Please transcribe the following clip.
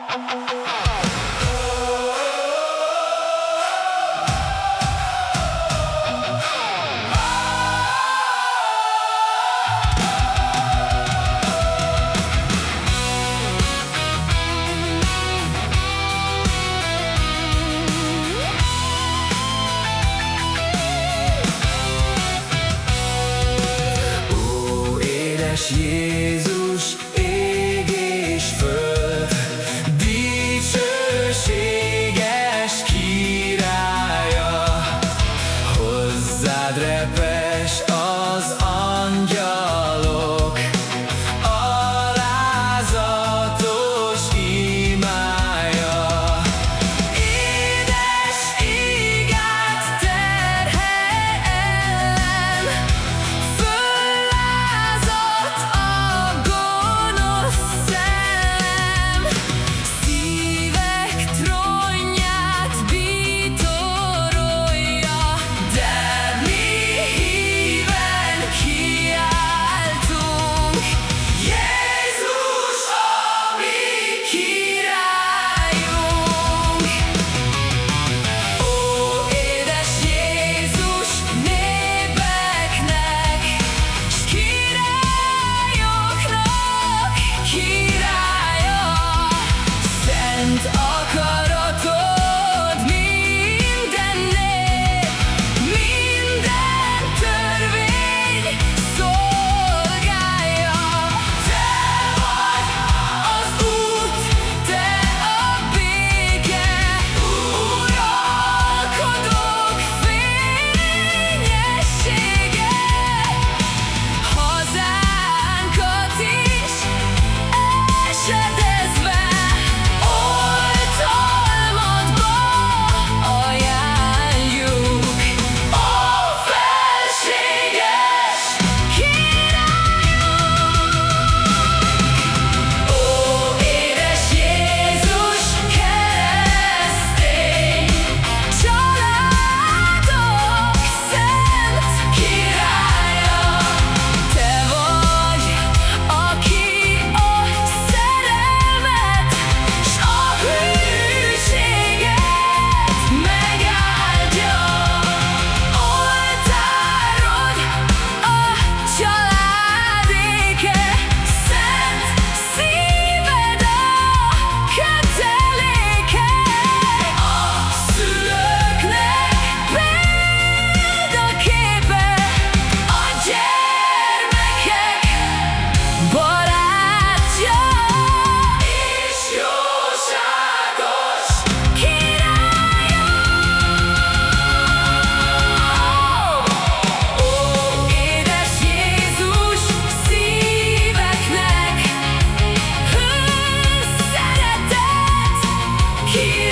Édes királya,